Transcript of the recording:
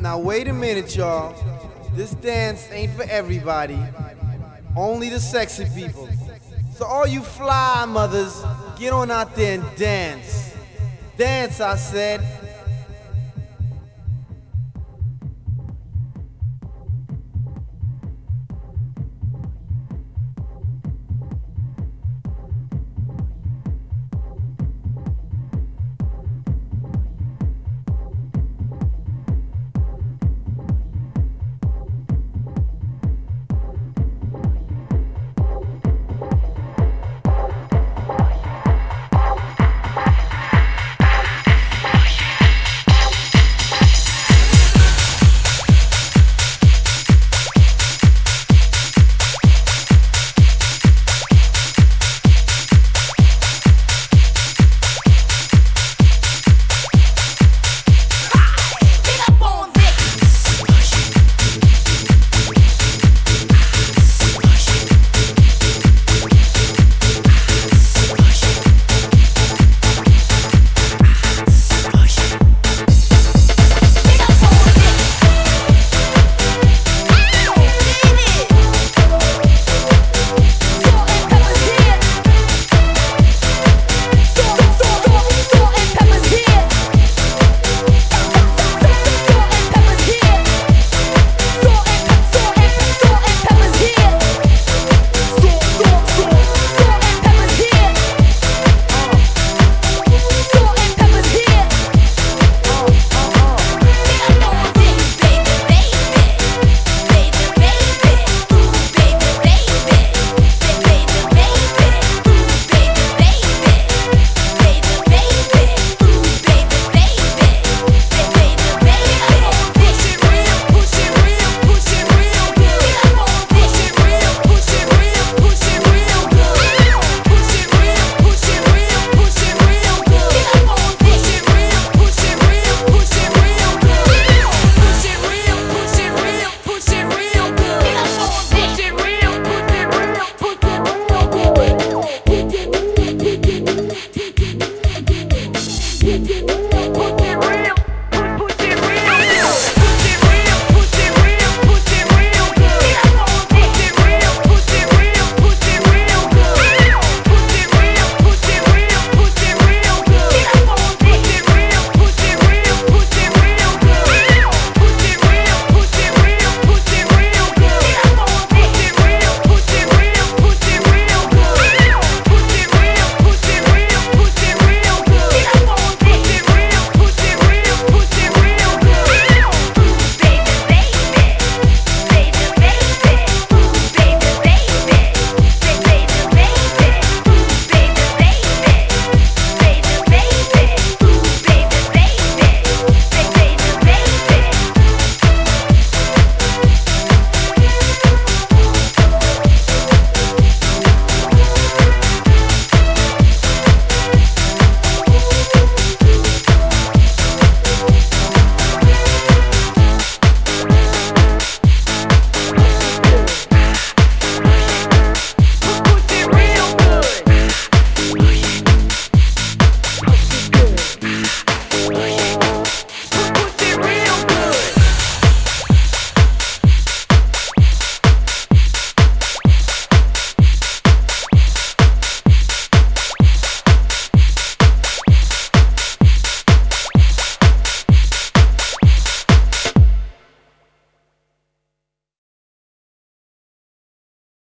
Now, wait a minute, y'all. This dance ain't for everybody. Only the sexy people. So all you fly mothers, get on out there and dance. Dance, I said.